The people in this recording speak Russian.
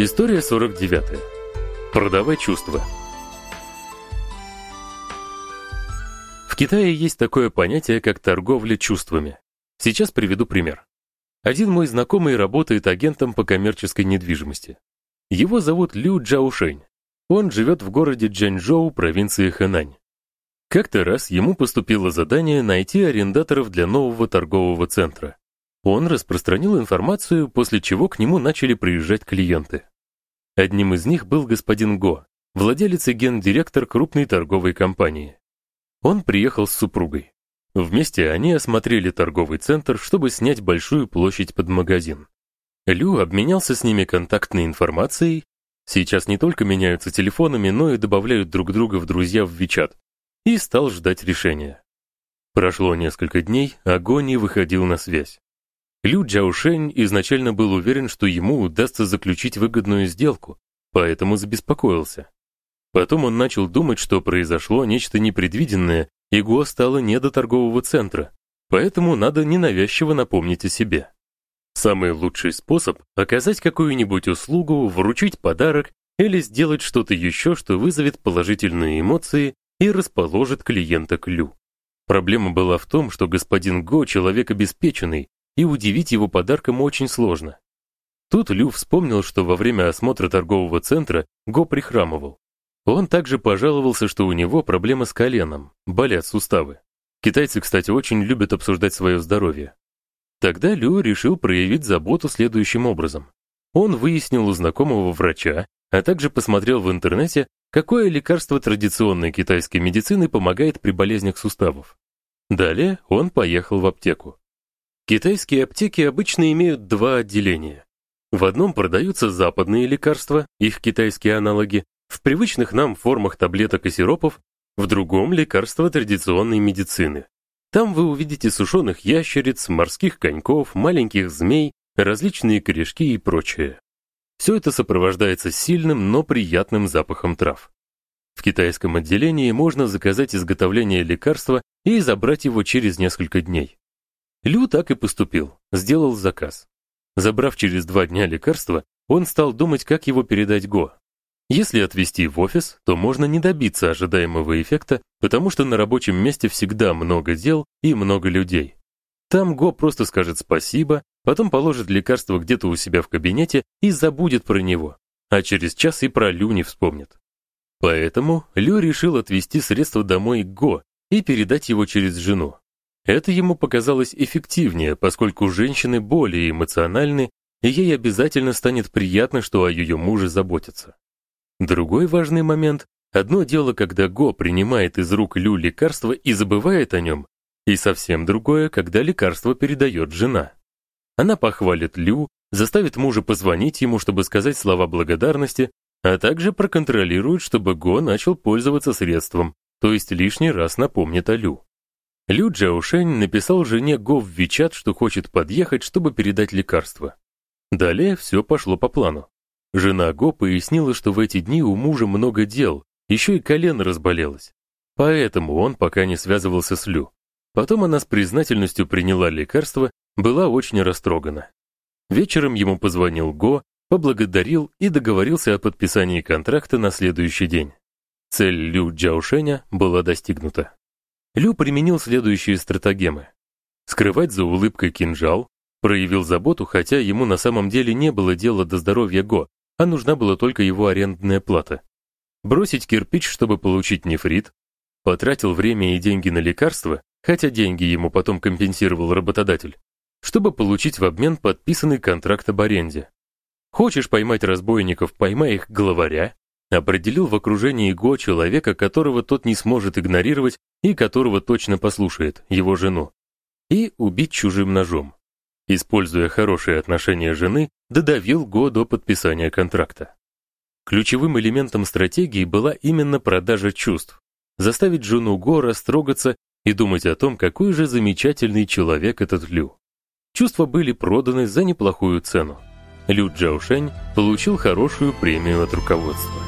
История 49. Продавай чувства. В Китае есть такое понятие, как торговля чувствами. Сейчас приведу пример. Один мой знакомый работает агентом по коммерческой недвижимости. Его зовут Лю Джаошень. Он живет в городе Чжэнчжоу, провинции Хэнань. Как-то раз ему поступило задание найти арендаторов для нового торгового центра. Он распространил информацию, после чего к нему начали приезжать клиенты. Одним из них был господин Го, владелец и гендиректор крупной торговой компании. Он приехал с супругой. Вместе они осмотрели торговый центр, чтобы снять большую площадь под магазин. Лю обменялся с ними контактной информацией. Сейчас не только меняются телефонами, но и добавляют друг друга в друзья в WeChat. И стал ждать решения. Прошло несколько дней, а Го не выходил на связь. Лю Джаошень изначально был уверен, что ему удастся заключить выгодную сделку, поэтому забеспокоился. Потом он начал думать, что произошло нечто непредвиденное, и Го стало не до торгового центра, поэтому надо ненавязчиво напомнить о себе. Самый лучший способ оказать какую-нибудь услугу, вручить подарок или сделать что-то еще, что вызовет положительные эмоции и расположит клиента к Лю. Проблема была в том, что господин Го человек обеспеченный, и удивить его подарком очень сложно. Тут Лю вспомнил, что во время осмотра торгового центра Го прихрамывал. Он также пожаловался, что у него проблема с коленом, болят суставы. Китайцы, кстати, очень любят обсуждать свое здоровье. Тогда Лю решил проявить заботу следующим образом. Он выяснил у знакомого врача, а также посмотрел в интернете, какое лекарство традиционной китайской медицины помогает при болезнях суставов. Далее он поехал в аптеку. Китайские аптеки обычно имеют два отделения. В одном продаются западные лекарства, их китайские аналоги, в привычных нам формах таблеток и сиропов, в другом лекарства традиционной медицины. Там вы увидите сушеных ящериц, морских коньков, маленьких змей, различные корешки и прочее. Все это сопровождается сильным, но приятным запахом трав. В китайском отделении можно заказать изготовление лекарства и забрать его через несколько дней. Лю так и поступил, сделал заказ. Забрав через два дня лекарство, он стал думать, как его передать Го. Если отвезти в офис, то можно не добиться ожидаемого эффекта, потому что на рабочем месте всегда много дел и много людей. Там Го просто скажет спасибо, потом положит лекарство где-то у себя в кабинете и забудет про него, а через час и про Лю не вспомнит. Поэтому Лю решил отвезти средства домой к Го и передать его через жену. Это ему показалось эффективнее, поскольку женщины более эмоциональны, и ей обязательно станет приятно, что о ее муже заботятся. Другой важный момент одно дело, когда Го принимает из рук Лю лекарство и забывает о нем, и совсем другое, когда лекарство передает жена. Она похвалит Лю, заставит мужа позвонить ему, чтобы сказать слова благодарности, а также проконтролирует, чтобы Го начал пользоваться средством, то есть лишний раз напомнит о Лю. Лю Джаошень написал жене Го в Вичат, что хочет подъехать, чтобы передать лекарство. Далее все пошло по плану. Жена Го пояснила, что в эти дни у мужа много дел, еще и колено разболелось. Поэтому он пока не связывался с Лю. Потом она с признательностью приняла лекарство, была очень растрогана. Вечером ему позвонил Го, поблагодарил и договорился о подписании контракта на следующий день. Цель Лю Джаошеня была достигнута. Лю применил следующие стратагемы. Скрывать за улыбкой кинжал, проявил заботу, хотя ему на самом деле не было дела до здоровья Го, а нужна была только его арендная плата. Бросить кирпич, чтобы получить нефрит, потратил время и деньги на лекарства, хотя деньги ему потом компенсировал работодатель, чтобы получить в обмен подписанный контракт об аренде. Хочешь поймать разбойников, поймай их главаря, определил в окружении Го человека, которого тот не сможет игнорировать и которого точно послушает, его жену, и убить чужим ножом. Используя хорошие отношения жены, додавил Го до подписания контракта. Ключевым элементом стратегии была именно продажа чувств, заставить жену Го растрогаться и думать о том, какой же замечательный человек этот Лю. Чувства были проданы за неплохую цену. Лю Джаошень получил хорошую премию от руководства.